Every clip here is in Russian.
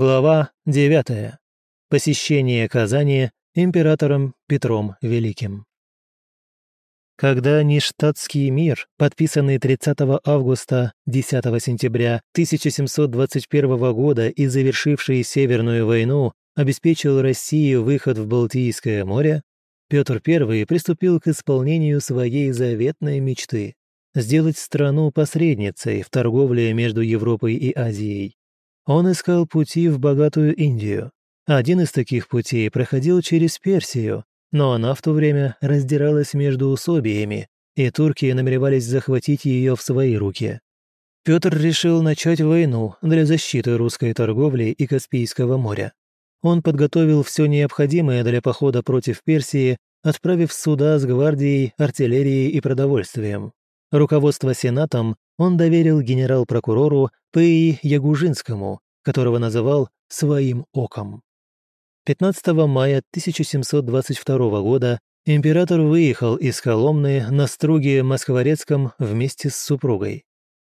Глава 9. Посещение Казани императором Петром Великим. Когда Ништадтский мир, подписанный 30 августа 10 сентября 1721 года и завершивший Северную войну, обеспечил России выход в Балтийское море, Петр I приступил к исполнению своей заветной мечты – сделать страну посредницей в торговле между Европой и Азией. Он искал пути в богатую Индию. Один из таких путей проходил через Персию, но она в то время раздиралась между усобиями, и турки намеревались захватить ее в свои руки. Петр решил начать войну для защиты русской торговли и Каспийского моря. Он подготовил все необходимое для похода против Персии, отправив суда с гвардией, артиллерией и продовольствием. Руководство Сенатом он доверил генерал-прокурору П.И. Ягужинскому, которого называл «своим оком». 15 мая 1722 года император выехал из Коломны на струге Москворецком вместе с супругой.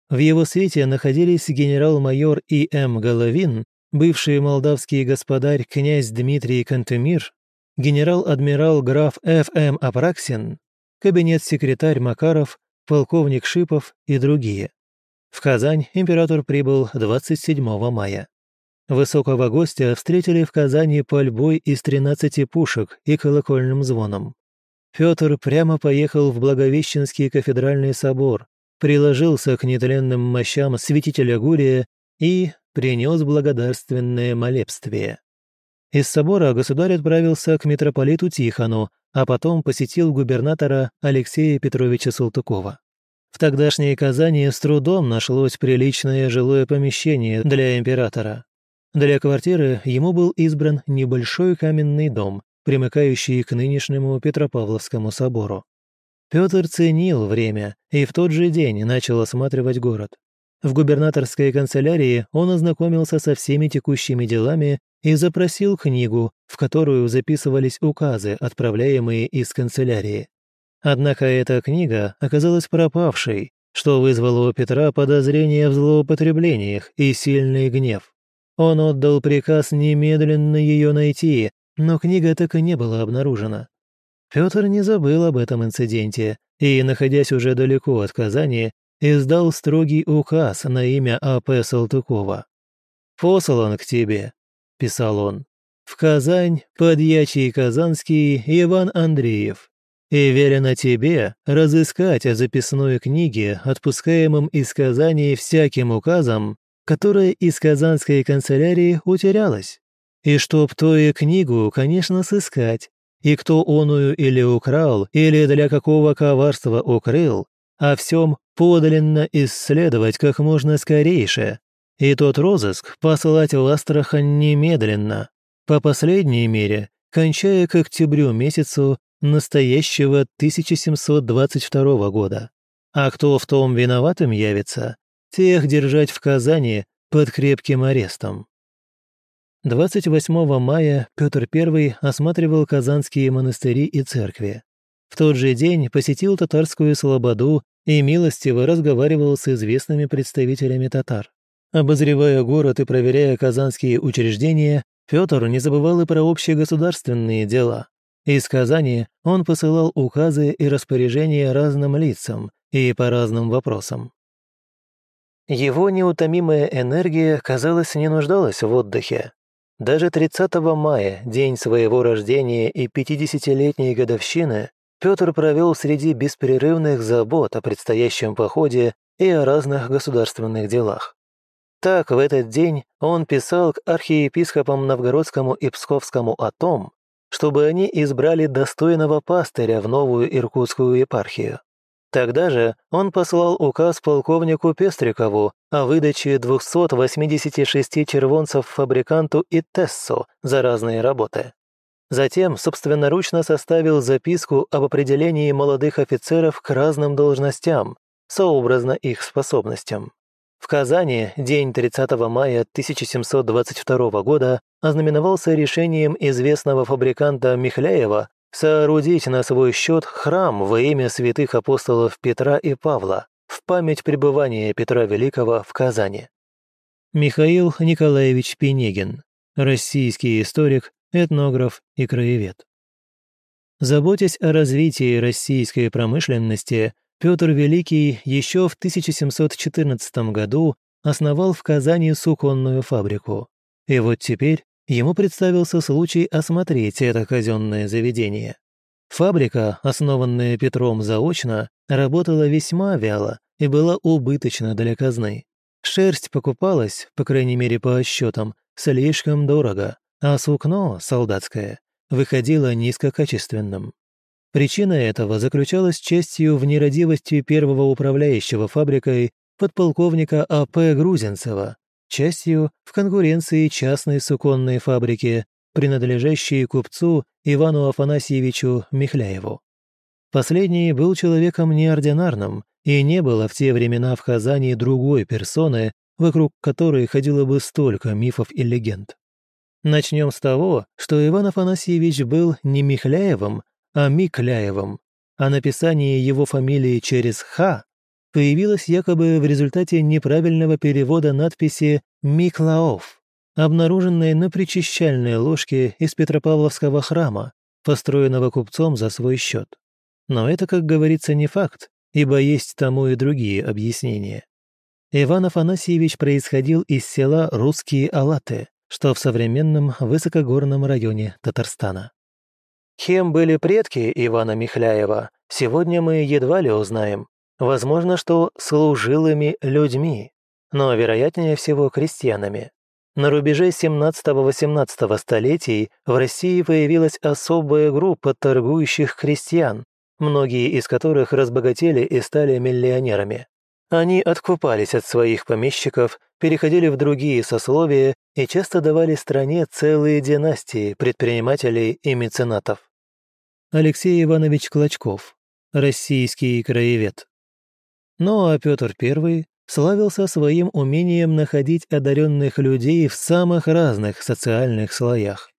В его свете находились генерал-майор И.М. Головин, бывший молдавский господарь князь Дмитрий Кантемир, генерал-адмирал граф Ф.М. Апраксин, кабинет-секретарь Макаров, полковник Шипов и другие. В Казань император прибыл 27 мая. Высокого гостя встретили в Казани пальбой из 13 пушек и колокольным звоном. Петр прямо поехал в Благовещенский кафедральный собор, приложился к нетленным мощам святителя Гурия и принес благодарственное молебствие. Из собора государь отправился к митрополиту Тихону, а потом посетил губернатора Алексея Петровича Салтыкова. В тогдашней Казани с трудом нашлось приличное жилое помещение для императора. Для квартиры ему был избран небольшой каменный дом, примыкающий к нынешнему Петропавловскому собору. Петр ценил время и в тот же день начал осматривать город. В губернаторской канцелярии он ознакомился со всеми текущими делами и запросил книгу, в которую записывались указы, отправляемые из канцелярии. Однако эта книга оказалась пропавшей, что вызвало у Петра подозрение в злоупотреблениях и сильный гнев. Он отдал приказ немедленно ее найти, но книга так и не была обнаружена. Петр не забыл об этом инциденте и, находясь уже далеко от Казани, издал строгий указ на имя А.П. Салтыкова. «Послан к тебе», — писал он, — «в Казань подьячий Казанский Иван Андреев, и велено тебе разыскать о записной книге, отпускаемом из Казани всяким указом, которая из казанской канцелярии утерялась. И чтоб тою книгу, конечно, сыскать, и кто оную или украл, или для какого коварства укрыл, о всем подлинно исследовать как можно скорейше, и тот розыск посылать в Астрахань немедленно, по последней мере, кончая к октябрю месяцу настоящего 1722 года. А кто в том виноватым явится, тех держать в Казани под крепким арестом. 28 мая Петр I осматривал казанские монастыри и церкви. В тот же день посетил татарскую слободу и милостиво разговаривал с известными представителями татар. Обозревая город и проверяя казанские учреждения, Петр не забывал и про общегосударственные дела. Из Казани он посылал указы и распоряжения разным лицам и по разным вопросам. Его неутомимая энергия, казалось, не нуждалась в отдыхе. Даже 30 мая, день своего рождения и 50-летней годовщины, Петр провел среди беспрерывных забот о предстоящем походе и о разных государственных делах. Так, в этот день он писал к архиепископам Новгородскому и Псковскому о том, чтобы они избрали достойного пастыря в новую Иркутскую епархию. Тогда же он послал указ полковнику Пестрикову о выдаче 286 червонцев фабриканту и Тессу за разные работы. Затем собственноручно составил записку об определении молодых офицеров к разным должностям, сообразно их способностям. В Казани день 30 мая 1722 года ознаменовался решением известного фабриканта Михляева соорудить на свой счет храм во имя святых апостолов Петра и Павла в память пребывания Петра Великого в Казани. Михаил Николаевич Пенегин, российский историк, этнограф и краевед. Заботясь о развитии российской промышленности, Петр Великий еще в 1714 году основал в Казани суконную фабрику. И вот теперь ему представился случай осмотреть это казенное заведение. Фабрика, основанная Петром заочно, работала весьма вяло и была убыточна для казны. Шерсть покупалась, по крайней мере по счетам, слишком дорого, а сукно, солдатское, выходило низкокачественным. Причина этого заключалась частью в нерадивости первого управляющего фабрикой подполковника А.П. Грузинцева, частью в конкуренции частной суконной фабрики, принадлежащей купцу Ивану Афанасьевичу Михляеву. Последний был человеком неординарным, и не было в те времена в Казани другой персоны, вокруг которой ходило бы столько мифов и легенд. Начнем с того, что Иван Афанасьевич был не Михляевым, а Микляевым, а написание его фамилии через «Х» появилось якобы в результате неправильного перевода надписи «Миклаов», обнаруженной на причащальной ложке из Петропавловского храма, построенного купцом за свой счет. Но это, как говорится, не факт, ибо есть тому и другие объяснения. Иван Афанасьевич происходил из села Русские Алаты, что в современном высокогорном районе Татарстана. Кем были предки Ивана Михляева, сегодня мы едва ли узнаем. Возможно, что служилыми людьми, но вероятнее всего крестьянами. На рубеже 17-18 столетий в России появилась особая группа торгующих крестьян, многие из которых разбогатели и стали миллионерами. Они откупались от своих помещиков, переходили в другие сословия и часто давали стране целые династии предпринимателей и меценатов. Алексей Иванович Клочков, российский краевед. Ну а Петр I славился своим умением находить одаренных людей в самых разных социальных слоях.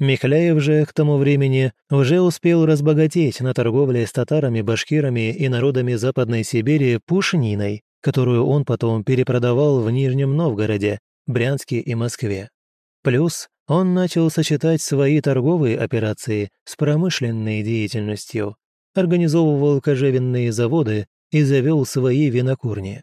Михляев же к тому времени уже успел разбогатеть на торговле с татарами, башкирами и народами Западной Сибири пушниной, которую он потом перепродавал в Нижнем Новгороде, Брянске и Москве. Плюс он начал сочетать свои торговые операции с промышленной деятельностью, организовывал кожевенные заводы и завел свои винокурни.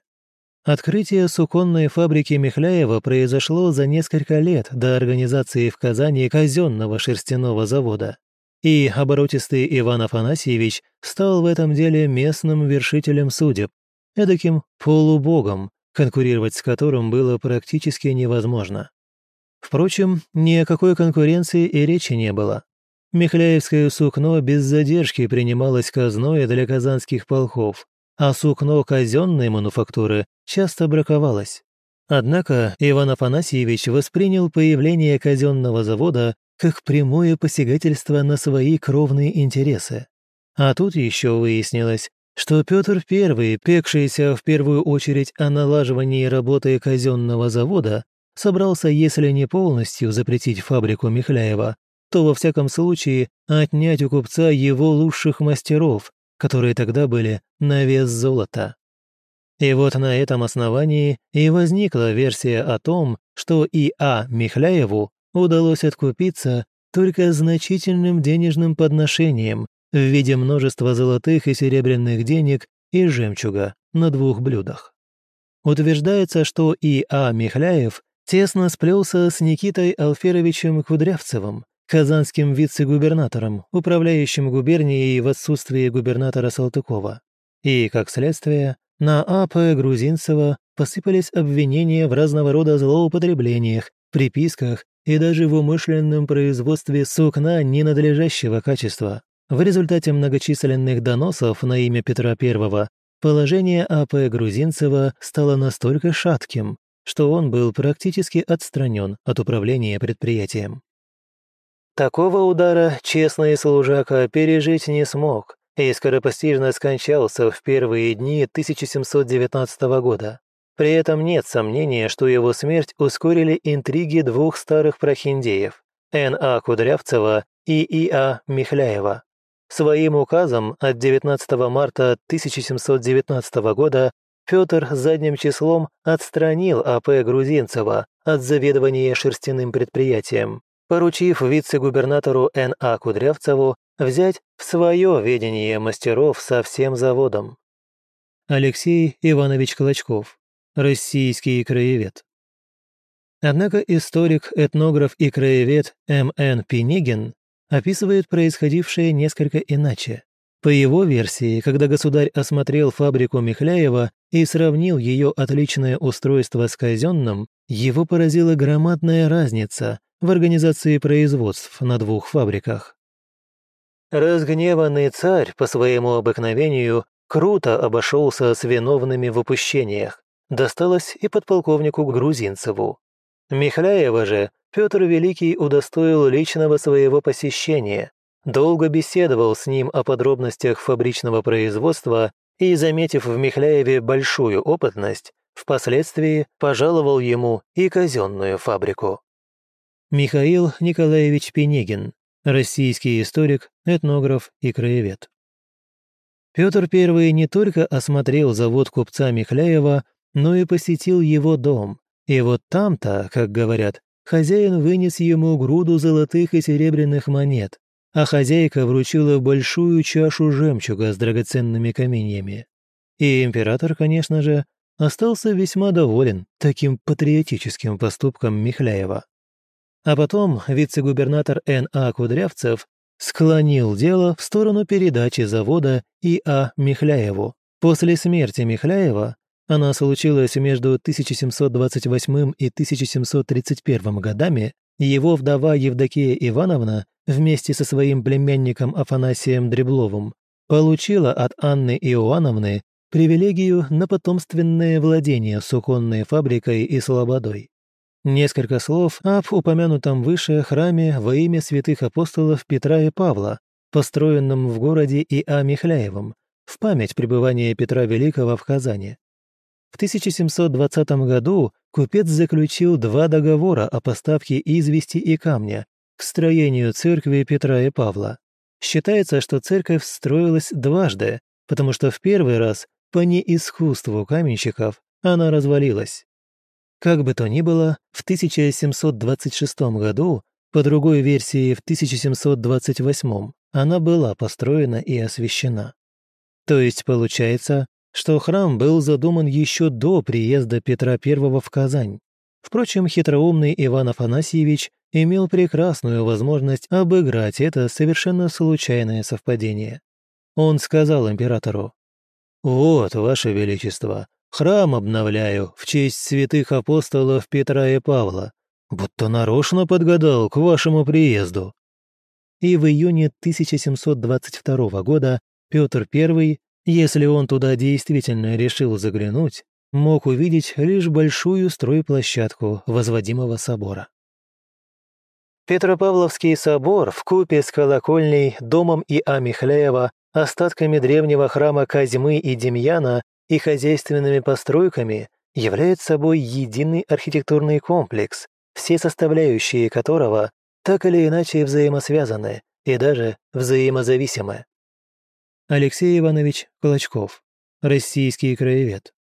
Открытие суконной фабрики Михляева произошло за несколько лет до организации в Казани казенного шерстяного завода. И оборотистый Иван Афанасьевич стал в этом деле местным вершителем судеб, эдаким полубогом, конкурировать с которым было практически невозможно. Впрочем, ни о какой конкуренции и речи не было. Михляевское сукно без задержки принималось казной для казанских полков, а сукно казенной мануфактуры часто браковалось. Однако Иван Афанасьевич воспринял появление казенного завода как прямое посягательство на свои кровные интересы. А тут еще выяснилось, что Петр I, пекшийся в первую очередь о налаживании работы казенного завода, собрался, если не полностью запретить фабрику Михляева, то во всяком случае отнять у купца его лучших мастеров, которые тогда были на вес золота. И вот на этом основании и возникла версия о том, что и А. Михляеву удалось откупиться только значительным денежным подношением в виде множества золотых и серебряных денег и жемчуга на двух блюдах. Утверждается, что и А. Михляев тесно сплелся с Никитой Алферовичем Кудрявцевым, казанским вице-губернатором, управляющим губернией в отсутствии губернатора Салтыкова. И, как следствие, на А.П. Грузинцева посыпались обвинения в разного рода злоупотреблениях, приписках и даже в умышленном производстве сукна ненадлежащего качества. В результате многочисленных доносов на имя Петра I положение А.П. Грузинцева стало настолько шатким, что он был практически отстранен от управления предприятием. Такого удара честный служака пережить не смог и скоропостижно скончался в первые дни 1719 года. При этом нет сомнения, что его смерть ускорили интриги двух старых прохиндеев – Н.А. Кудрявцева и И.А. Михляева. Своим указом от 19 марта 1719 года Петр задним числом отстранил АП Грузинцева от заведования шерстяным предприятием, поручив вице-губернатору Н.А. Кудрявцеву взять в свое ведение мастеров со всем заводом. Алексей Иванович Клочков, российский краевед. Однако историк, этнограф и краевед М.Н. Пенегин описывает происходившее несколько иначе. По его версии, когда государь осмотрел фабрику Михляева и сравнил ее отличное устройство с казенным, его поразила громадная разница в организации производств на двух фабриках. Разгневанный царь по своему обыкновению круто обошелся с виновными в упущениях. Досталось и подполковнику Грузинцеву. Михляева же Петр Великий удостоил личного своего посещения, долго беседовал с ним о подробностях фабричного производства и, заметив в Михляеве большую опытность, впоследствии пожаловал ему и казенную фабрику. Михаил Николаевич Пенегин, российский историк, этнограф и краевед. Петр I не только осмотрел завод купца Михляева, но и посетил его дом. И вот там-то, как говорят, хозяин вынес ему груду золотых и серебряных монет, а хозяйка вручила большую чашу жемчуга с драгоценными каменьями. И император, конечно же, остался весьма доволен таким патриотическим поступком Михляева. А потом вице-губернатор Н.А. Кудрявцев склонил дело в сторону передачи завода И.А. Михляеву. После смерти Михляева она случилась между 1728 и 1731 годами, его вдова Евдокия Ивановна вместе со своим племянником Афанасием Дребловым получила от Анны Иоанновны привилегию на потомственное владение суконной фабрикой и слободой. Несколько слов об упомянутом выше храме во имя святых апостолов Петра и Павла, построенном в городе И.А. Михляевым, в память пребывания Петра Великого в Казани. В 1720 году купец заключил два договора о поставке извести и камня к строению церкви Петра и Павла. Считается, что церковь строилась дважды, потому что в первый раз по неискусству каменщиков она развалилась. Как бы то ни было, в 1726 году, по другой версии в 1728, она была построена и освящена. То есть получается, что храм был задуман еще до приезда Петра I в Казань. Впрочем, хитроумный Иван Афанасьевич имел прекрасную возможность обыграть это совершенно случайное совпадение. Он сказал императору, «Вот, Ваше Величество, Храм обновляю в честь святых апостолов Петра и Павла, будто нарочно подгадал к вашему приезду». И в июне 1722 года Петр I, если он туда действительно решил заглянуть, мог увидеть лишь большую стройплощадку возводимого собора. Петропавловский собор в купе с колокольней, домом И.А. Михляева, остатками древнего храма Козьмы и Демьяна и хозяйственными постройками являет собой единый архитектурный комплекс, все составляющие которого так или иначе взаимосвязаны и даже взаимозависимы. Алексей Иванович Колочков, российский краевед.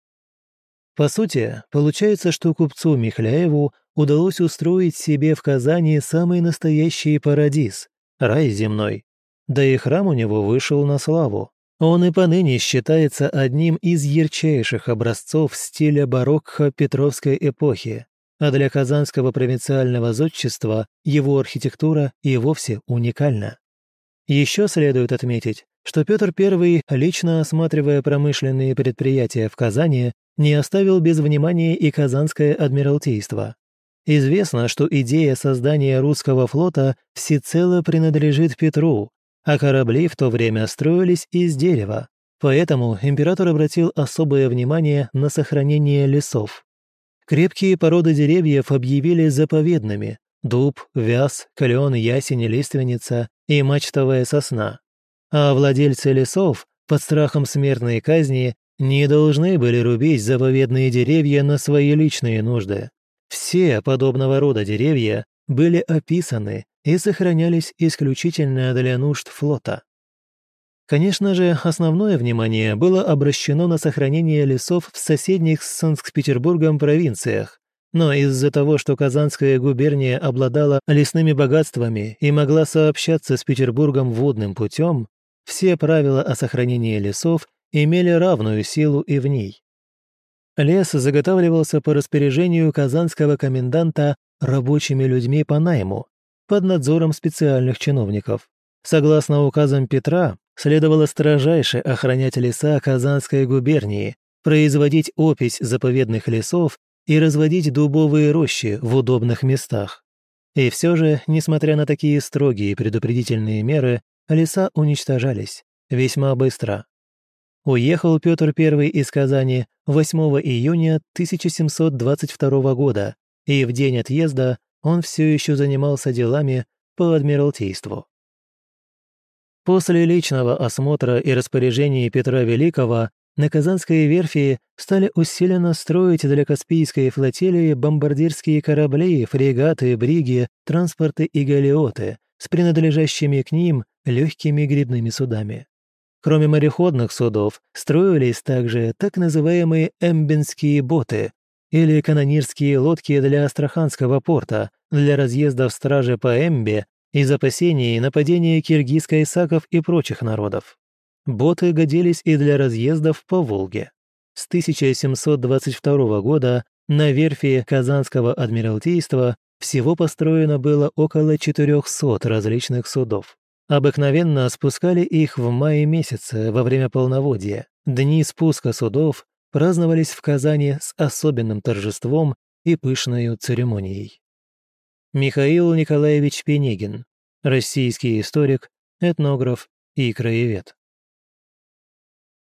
По сути, получается, что купцу Михляеву удалось устроить себе в Казани самый настоящий парадиз, рай земной. Да и храм у него вышел на славу. Он и поныне считается одним из ярчайших образцов стиля барокко Петровской эпохи, а для казанского провинциального зодчества его архитектура и вовсе уникальна. Еще следует отметить, что Петр I, лично осматривая промышленные предприятия в Казани, не оставил без внимания и Казанское адмиралтейство. Известно, что идея создания русского флота всецело принадлежит Петру, а корабли в то время строились из дерева, поэтому император обратил особое внимание на сохранение лесов. Крепкие породы деревьев объявили заповедными – дуб, вяз, клен, ясень, лиственница и мачтовая сосна. А владельцы лесов под страхом смертной казни не должны были рубить заповедные деревья на свои личные нужды. Все подобного рода деревья были описаны и сохранялись исключительно для нужд флота. Конечно же, основное внимание было обращено на сохранение лесов в соседних с Санкт-Петербургом провинциях, но из-за того, что Казанская губерния обладала лесными богатствами и могла сообщаться с Петербургом водным путем, все правила о сохранении лесов имели равную силу и в ней. Лес заготавливался по распоряжению казанского коменданта рабочими людьми по найму, под надзором специальных чиновников. Согласно указам Петра, следовало строжайше охранять леса Казанской губернии, производить опись заповедных лесов и разводить дубовые рощи в удобных местах. И все же, несмотря на такие строгие предупредительные меры, леса уничтожались весьма быстро. Уехал Петр I из Казани 8 июня 1722 года, и в день отъезда он все еще занимался делами по Адмиралтейству. После личного осмотра и распоряжений Петра Великого на Казанской верфи стали усиленно строить для Каспийской флотилии бомбардирские корабли, фрегаты, бриги, транспорты и галеоты с принадлежащими к ним легкими грибными судами. Кроме мореходных судов, строились также так называемые эмбенские боты или канонирские лодки для Астраханского порта для разъездов стражи по Эмбе из опасений нападения киргизской саков и прочих народов. Боты годились и для разъездов по Волге. С 1722 года на верфи Казанского адмиралтейства всего построено было около 400 различных судов. Обыкновенно спускали их в мае месяце во время полноводья. Дни спуска судов праздновались в Казани с особенным торжеством и пышной церемонией. Михаил Николаевич Пенегин, российский историк, этнограф и краевед.